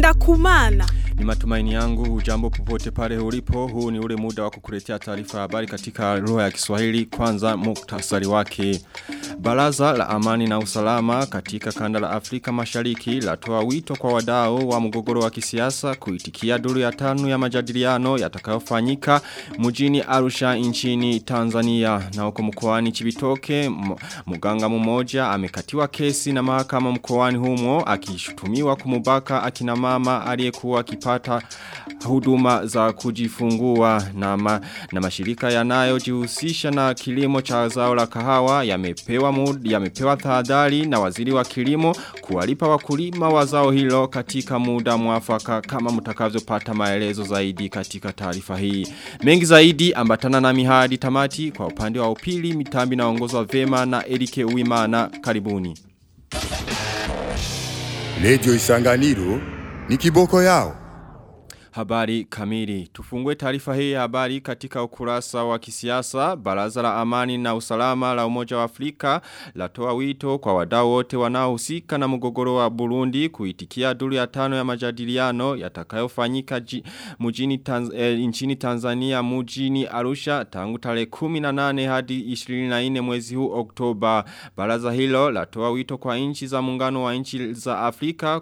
ngenda kumana. Ni matumaini yangu hujambo popote pale ulipo huu ni ule muda wa kukuletea taarifa habari katika lugha ya Kiswahili kwanza muktasari wake. Baraza la amani na usalama katika kanda la Afrika Mashariki latoa wito kwa wadao wa mgogoro wa kisiasa kuitikia duru ya tanu ya majadiliano yatakayofanyika mujini Arusha nchini Tanzania. Na huko mkoani Chibitoke mganga mmoja amekatiwa kesi na mahakama mkoani humo akishutumiwa kumubaka akina mama aliyekuwa akipata huduma za kujifungua. Na, ma, na mashirika yanayojihusisha na kilimo cha zao la kahawa yamepewa yamepewa tahadhari na waziri wa kilimo kuwalipa wakulima wa zao hilo katika muda mwafaka kama mtakavyopata maelezo zaidi katika taarifa hii. Mengi zaidi ambatana na mihadi tamati kwa upande wa upili mitambi na naongozwa vema na Erike Uimana karibuni. Lejo Isanganiro ni kiboko yao. Habari kamili. Tufungue taarifa hii ya habari katika ukurasa wa kisiasa. Baraza la amani na usalama la umoja wa Afrika latoa wito kwa wadau wote wanaohusika na mgogoro wa Burundi kuitikia duru ya tano ya majadiliano yatakayofanyika mjini Tanz, eh, nchini Tanzania mjini Arusha tangu tarehe 18 hadi 24 mwezi huu Oktoba. Baraza hilo latoa wito kwa nchi za muungano wa nchi za Afrika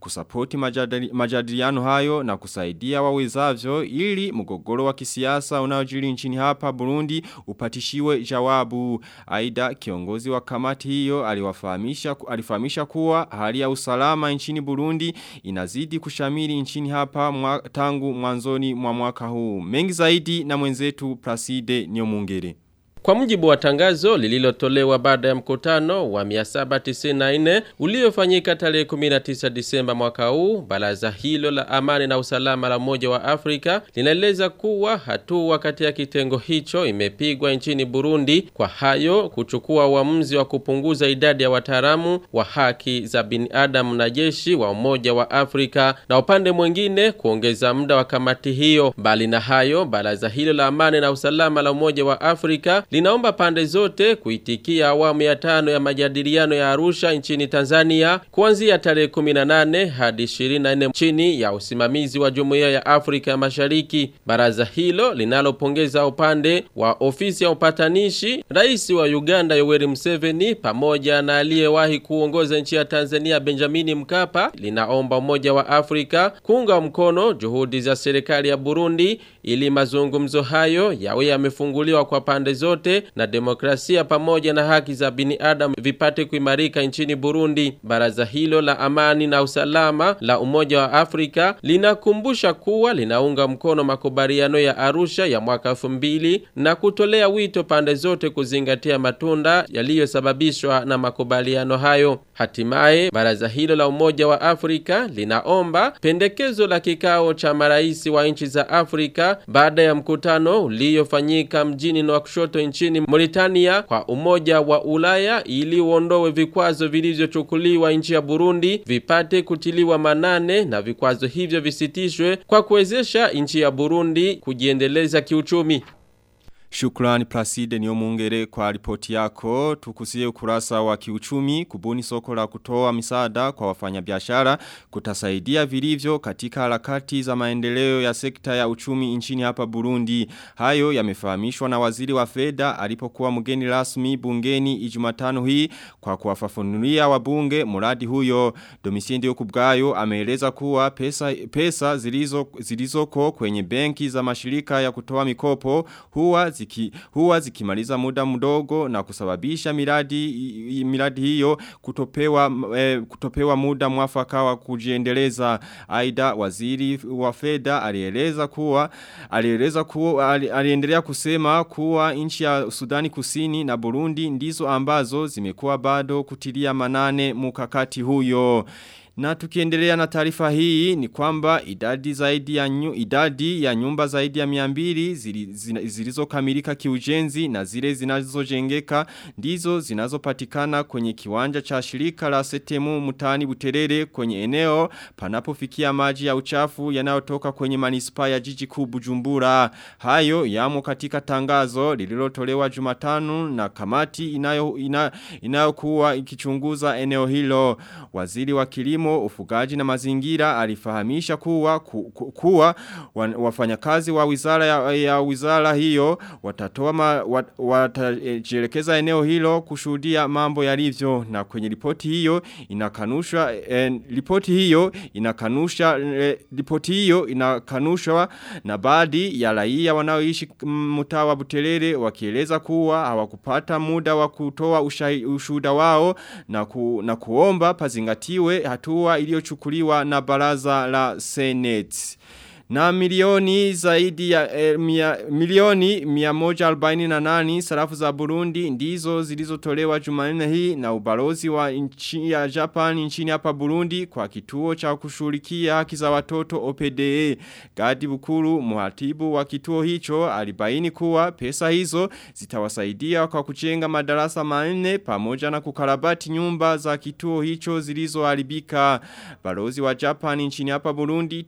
kusapoti majadili, majadiliano hayo na kusaidia kusaidia wawezavyo ili mgogoro wa kisiasa unaojiri nchini hapa Burundi upatishiwe jawabu. Aida kiongozi wa kamati hiyo aliwafahamisha alifahamisha kuwa hali ya usalama nchini Burundi inazidi kushamiri nchini hapa mwa, tangu mwanzoni mwa mwaka huu. Mengi zaidi na mwenzetu Placide Nyomungere. Kwa mujibu wa tangazo lililotolewa baada ya mkutano wa 794 uliofanyika tarehe 19 Disemba mwaka huu, baraza hilo la amani na usalama la Umoja wa Afrika linaeleza kuwa hatua kati ya kitengo hicho imepigwa nchini Burundi, kwa hayo kuchukua uamuzi wa kupunguza idadi ya wataalamu wa haki za binadamu na jeshi wa Umoja wa Afrika na upande mwingine kuongeza muda wa kamati hiyo. Mbali na hayo, baraza hilo la amani na usalama la Umoja wa Afrika linaomba pande zote kuitikia awamu ya tano ya majadiliano ya Arusha nchini Tanzania kuanzia tarehe 18 hadi 24 chini ya usimamizi wa Jumuiya ya Afrika ya Mashariki. Baraza hilo linalopongeza upande wa ofisi ya upatanishi, rais wa Uganda Yoweri Museveni pamoja na aliyewahi kuongoza nchi ya Tanzania Benjamini Mkapa, linaomba Umoja wa Afrika kuunga mkono juhudi za serikali ya Burundi ili mazungumzo hayo yawe yamefunguliwa kwa pande zote na demokrasia pamoja na haki za binadamu vipate kuimarika nchini Burundi. Baraza hilo la amani na usalama la Umoja wa Afrika linakumbusha kuwa linaunga mkono makubaliano ya Arusha ya mwaka 2000 na kutolea wito pande zote kuzingatia matunda yaliyosababishwa na makubaliano hayo. Hatimaye baraza hilo la Umoja wa Afrika linaomba pendekezo la kikao cha marais wa nchi za Afrika baada ya mkutano uliofanyika mjini Nouakchott nchini Mauritania kwa Umoja wa Ulaya ili uondoe vikwazo vilivyochukuliwa nchi ya Burundi vipate kutiliwa manane na vikwazo hivyo visitishwe kwa kuwezesha nchi ya Burundi kujiendeleza kiuchumi. Shukrani Placide Nyomungere kwa ripoti yako. Tukusie ukurasa wa kiuchumi kubuni soko la kutoa misaada kwa wafanyabiashara kutasaidia vilivyo katika harakati za maendeleo ya sekta ya uchumi nchini hapa Burundi. Hayo yamefahamishwa na waziri wa fedha alipokuwa mgeni rasmi bungeni Ijumatano hii kwa kuwafafanulia wabunge muradi huyo. Domisiendi Okubgayo ameeleza kuwa pesa pesa zilizo zilizoko kwenye benki za mashirika ya kutoa mikopo huwa ziki, huwa zikimaliza muda mdogo na kusababisha miradi miradi hiyo kutopewa eh, kutopewa muda mwafaka wa kujiendeleza. Aida waziri wa fedha alieleza kuwa alieleza kuwa aliendelea kusema kuwa nchi ya Sudani Kusini na Burundi ndizo ambazo zimekuwa bado kutilia manane mukakati huyo Na tukiendelea na tarifa hii ni kwamba idadi zaidi ya nyu, idadi ya nyumba zaidi ya 200 zili, zilizokamilika kiujenzi na zile zinazojengeka ndizo zinazopatikana kwenye kiwanja cha shirika la Setemu mutani Buterere kwenye eneo panapo fikia maji ya uchafu yanayotoka kwenye manispa ya jiji kuu Bujumbura. Hayo yamo katika tangazo lililotolewa jumatanu na kamati inayokuwa ina, ina ikichunguza eneo hilo. Waziri wa kilimo kilimo, ufugaji na mazingira alifahamisha kuwa ku, ku, kuwa wafanyakazi wa wizara ya, ya wizara hiyo watatoa ma, wat, watajelekeza eneo hilo kushuhudia mambo yalivyo. Na kwenye ripoti hiyo inakanusha eh, ripoti hiyo inakanusha eh, ripoti hiyo inakanushwa na baadhi ya raia wanaoishi mtaa wa Buterere wakieleza kuwa hawakupata muda wa kutoa ushuhuda wao na, ku, na kuomba pazingatiwe hatua iliyochukuliwa na baraza la Senate. Na milioni zaidi ya eh, mia, milioni 148 sarafu za Burundi ndizo zilizotolewa Jumanne hii na ubalozi wa nchi ya Japan nchini hapa Burundi kwa kituo cha kushughulikia haki za watoto OPDE. Gadi Bukuru muhatibu wa kituo hicho alibaini kuwa pesa hizo zitawasaidia kwa kujenga madarasa manne pamoja na kukarabati nyumba za kituo hicho zilizoharibika. Balozi wa Japan nchini hapa Burundi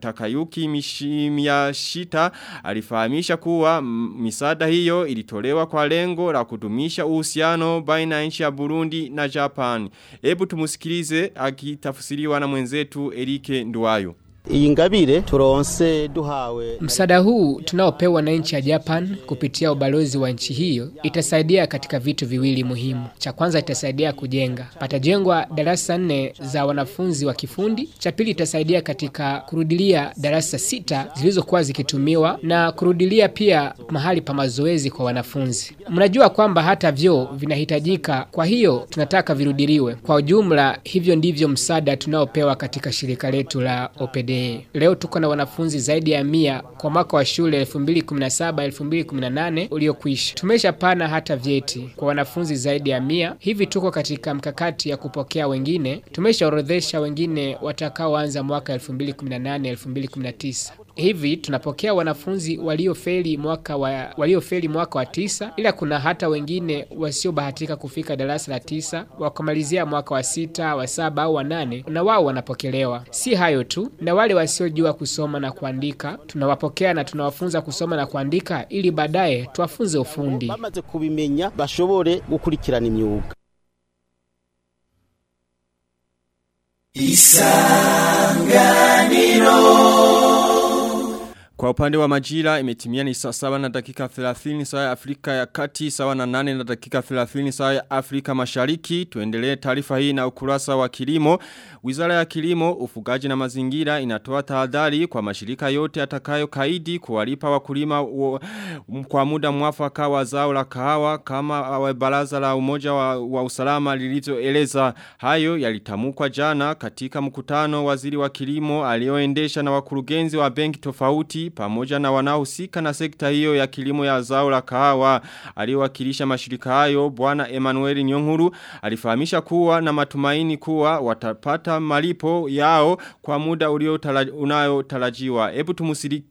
takayu Miyuki Miyashita alifahamisha kuwa misada hiyo ilitolewa kwa lengo la kudumisha uhusiano baina ya nchi ya Burundi na Japan. Hebu tumusikilize akitafsiriwa na mwenzetu Erike Nduwayo. Iyi turonse duhawe Msaada huu tunaopewa na nchi ya Japan kupitia ubalozi wa nchi hiyo itasaidia katika vitu viwili muhimu. Cha kwanza itasaidia kujenga. Patajengwa darasa nne za wanafunzi wa kifundi. Cha pili itasaidia katika kurudilia darasa sita zilizokuwa zikitumiwa na kurudilia pia mahali pa mazoezi kwa wanafunzi. Mnajua kwamba hata vyoo vinahitajika, kwa hiyo tunataka virudiliwe. Kwa ujumla, hivyo ndivyo msaada tunaopewa katika shirika letu la OPD. Leo tuko na wanafunzi zaidi ya mia kwa mwaka wa shule 2017-2018 uliokwisha. Tumeshapana hata vyeti kwa wanafunzi zaidi ya mia. Hivi tuko katika mkakati ya kupokea wengine. Tumeshaorodhesha wengine watakaoanza mwaka 2018-2019. Hivi tunapokea wanafunzi waliofeli mwaka wa waliofeli mwaka wa tisa, ila kuna hata wengine wasiobahatika kufika darasa la tisa wakamalizia mwaka wa sita, wa saba au wa nane, na wao wanapokelewa. Si hayo tu, na wale wasiojua kusoma na kuandika tunawapokea na tunawafunza kusoma na kuandika ili baadaye tuwafunze ufundi. bamaze kubimenya bashobore gukurikirana imyuga Kwa upande wa majira imetimia ni saa sawa na dakika 30 saa ya Afrika ya kati sawa na 8 na dakika 30 saa ya Afrika mashariki. Tuendelee taarifa hii na ukurasa wa kilimo. Wizara ya kilimo, ufugaji na mazingira inatoa tahadhari kwa mashirika yote atakayo kaidi kuwalipa wakulima kwa muda mwafaka wa zao la kahawa kama baraza la umoja wa, wa usalama lilivyoeleza. Hayo yalitamukwa jana katika mkutano waziri wa kilimo alioendesha na wakurugenzi wa benki tofauti pamoja na wanaohusika na sekta hiyo ya kilimo ya zao la kahawa aliyowakilisha mashirika hayo bwana Emmanuel Nyonkuru alifahamisha kuwa na matumaini kuwa watapata malipo yao kwa muda unayotarajiwa. Hebu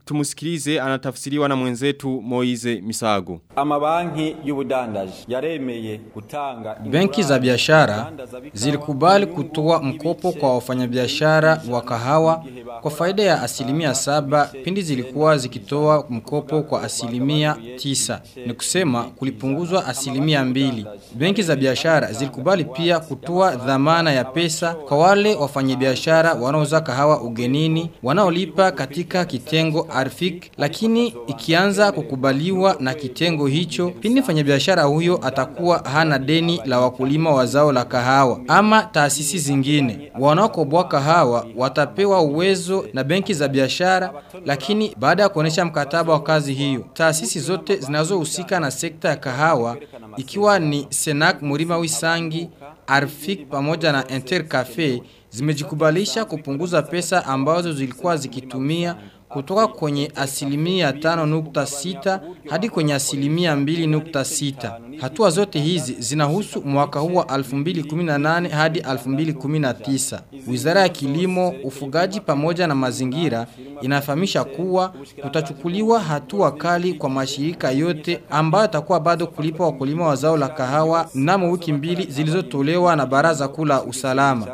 tumusikilize anatafsiriwa na mwenzetu Moize Misago. Amabanki y'ubudandaji yaremeye gutanga Benki za biashara zilikubali kutoa mkopo kwa wafanyabiashara wa kahawa kwa faida ya asilimia saba pindi zilikuwa zikitoa mkopo kwa asilimia tisa. Ni kusema kulipunguzwa asilimia mbili. Benki za biashara zilikubali pia kutoa dhamana ya pesa kwa wale wafanyabiashara wanaouza kahawa ugenini wanaolipa katika kitengo arfik, lakini ikianza kukubaliwa na kitengo hicho, pindi mfanyabiashara huyo atakuwa hana deni la wakulima wa zao la kahawa ama taasisi zingine. Wanaokoboa kahawa watapewa uwezo na benki za biashara, lakini baada ya kuonesha mkataba wa kazi hiyo, taasisi zote zinazohusika na sekta ya kahawa ikiwa ni Senak Murima Wisangi, Arfik pamoja na Intercafe zimejikubalisha kupunguza pesa ambazo zilikuwa zikitumia kutoka kwenye asilimia 5.6 hadi kwenye asilimia 2.6. Hatua zote hizi zinahusu mwaka huu wa 2018 hadi 2019. Wizara ya Kilimo, Ufugaji pamoja na Mazingira inafahamisha kuwa kutachukuliwa hatua kali kwa mashirika yote ambayo atakuwa bado kulipa wakulima wa zao la kahawa mnamo wiki mbili zilizotolewa na Baraza Kuu la Usalama.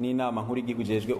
Nina nkuru y'igihugu ijejwe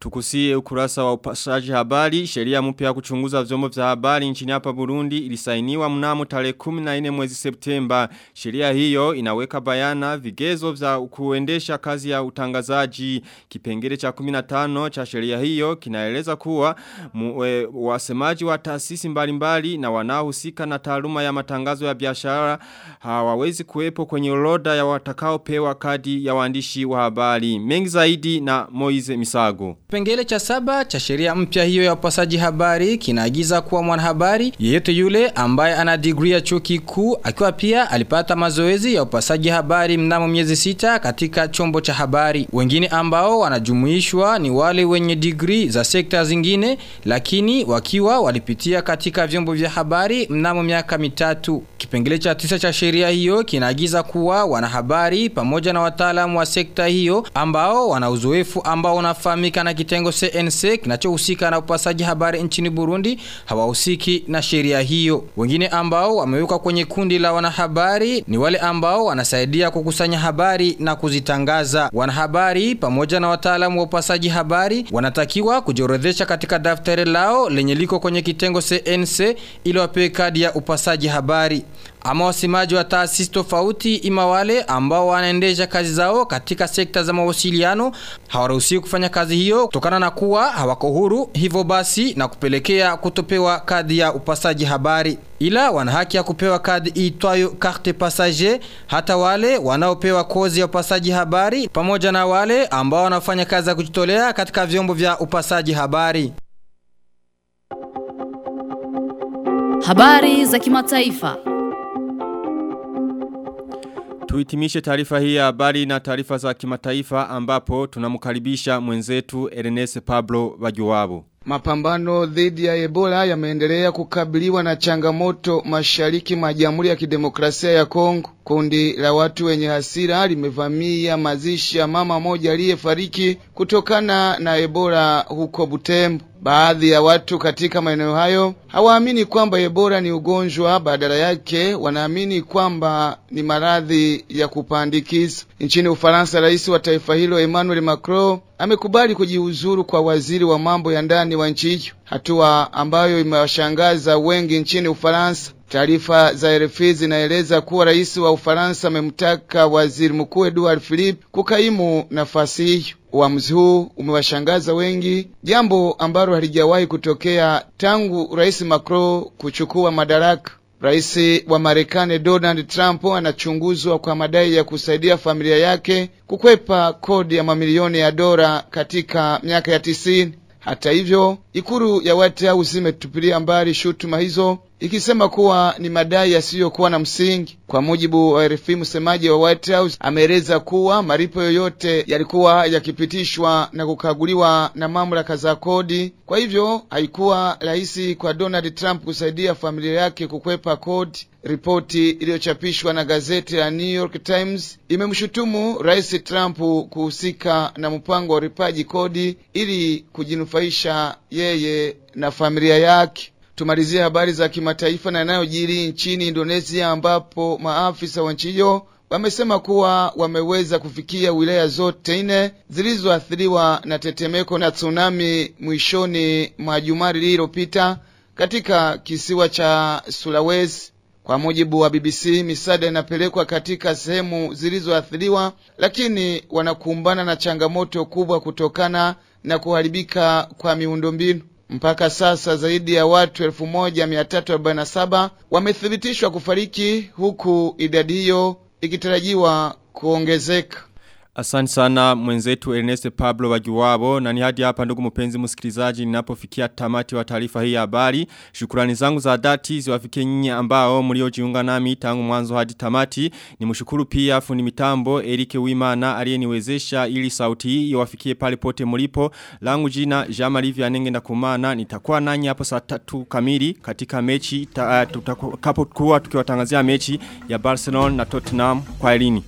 Tukusie ukurasa wa upasaji habari, sheria mpya ya kuchunguza vyombo vya habari nchini hapa Burundi ilisainiwa mnamo tarehe 14 mwezi Septemba. Sheria hiyo inaweka bayana vigezo vya kuendesha kazi ya utangazaji. Kipengele cha 15 cha sheria hiyo kinaeleza kuwa mwe, wasemaji wa taasisi mbalimbali na wanaohusika na taaluma ya matangazo ya biashara hawawezi kuwepo kwenye orodha ya watakaopewa kadi ya waandishi wa habari. Mengi zaidi na Moize Misago. Kipengele cha saba cha sheria mpya hiyo ya upasaji habari kinaagiza kuwa mwanahabari yeyote yule ambaye ana degree ya chuo kikuu akiwa pia alipata mazoezi ya upasaji habari mnamo miezi sita katika chombo cha habari. Wengine ambao wanajumuishwa ni wale wenye degree za sekta zingine lakini wakiwa walipitia katika vyombo vya habari mnamo miaka mitatu. Kipengele cha tisa cha sheria hiyo kinaagiza kuwa wanahabari pamoja na wataalamu wa sekta hiyo ambao wana uzoefu ambao unafahamika na kitengo CNC kinachohusika na upasaji habari nchini Burundi hawahusiki na sheria hiyo. Wengine ambao wamewekwa kwenye kundi la wanahabari ni wale ambao wanasaidia kukusanya habari na kuzitangaza. Wanahabari pamoja na wataalamu wa upasaji habari wanatakiwa kujiorodhesha katika daftari lao lenye liko kwenye kitengo CNC ili wapewe kadi ya upasaji habari. Ama wasemaji wa taasisi tofauti ima wale ambao wanaendesha kazi zao katika sekta za mawasiliano hawaruhusiwi kufanya kazi hiyo kutokana na kuwa hawako huru hivyo basi na kupelekea kutopewa kadi ya upasaji habari ila wana haki ya kupewa kadi iitwayo carte passager hata wale wanaopewa kozi ya upasaji habari pamoja na wale ambao wanafanya kazi ya kujitolea katika vyombo vya upasaji habari Habari za kimataifa. Tuitimishe taarifa hii ya habari na taarifa za kimataifa ambapo tunamkaribisha mwenzetu Ernest Pablo Bajuwabu. Mapambano dhidi ya Ebola yameendelea kukabiliwa na changamoto mashariki mwa Jamhuri ya Kidemokrasia ya Kongo. Kundi la watu wenye hasira limevamia mazishi ya mama moja aliyefariki kutokana na Ebola huko Butembo. Baadhi ya watu katika maeneo hayo hawaamini kwamba Ebola ni ugonjwa, badala yake wanaamini kwamba ni maradhi ya kupandikiza. Nchini Ufaransa, rais wa taifa hilo Emmanuel Macron amekubali kujiuzuru kwa waziri wa mambo ya ndani wa nchi hiyo, hatua ambayo imewashangaza wengi nchini Ufaransa. Taarifa za RFI zinaeleza kuwa rais wa Ufaransa amemtaka waziri mkuu Edouard Philippe kukaimu nafasi hiyo. Uamuzi huu umewashangaza wengi, jambo ambalo halijawahi kutokea tangu rais Macron kuchukua madaraka. Rais wa Marekani Donald Trump anachunguzwa kwa madai ya kusaidia familia yake kukwepa kodi ya mamilioni ya dola katika miaka ya tisini. Hata hivyo, ikulu ya White House imetupilia mbali shutuma hizo ikisema kuwa ni madai yasiyokuwa na msingi. Kwa mujibu wa RFI, msemaji wa White House ameeleza kuwa malipo yoyote yalikuwa yakipitishwa na kukaguliwa na mamlaka za kodi. Kwa hivyo haikuwa rahisi kwa Donald Trump kusaidia familia yake kukwepa kodi. Ripoti iliyochapishwa na gazeti la New York Times imemshutumu Rais Trump kuhusika na mpango wa ulipaji kodi ili kujinufaisha yeye na familia yake. Tumalizie habari za kimataifa na yanayojiri nchini Indonesia ambapo maafisa wa nchi hiyo wamesema kuwa wameweza kufikia wilaya zote nne zilizoathiriwa na tetemeko na tsunami mwishoni mwa juma lililopita katika kisiwa cha Sulawesi. Kwa mujibu wa BBC, misaada inapelekwa katika sehemu zilizoathiriwa, lakini wanakumbana na changamoto kubwa kutokana na kuharibika kwa miundombinu. Mpaka sasa zaidi ya watu 1347 wamethibitishwa kufariki huku idadi hiyo ikitarajiwa kuongezeka. Asante sana mwenzetu Ernest Pablo Wajuwabo na ni hadi hapa ndugu mpenzi msikilizaji ninapofikia tamati wa taarifa hii habari. Shukrani zangu za dhati ziwafikie nyinyi ambao mliojiunga nami tangu mwanzo hadi tamati. Nimshukuru pia fundi mitambo Erike Wimana aliyeniwezesha ili sauti hii iwafikie pale pote mlipo. Langu jina Jean-Marie Vianenge na kumana nitakuwa nanyi hapo saa tatu kamili katika mechi tutakapokuwa tukiwatangazia mechi ya Barcelona na Tottenham kwa elini.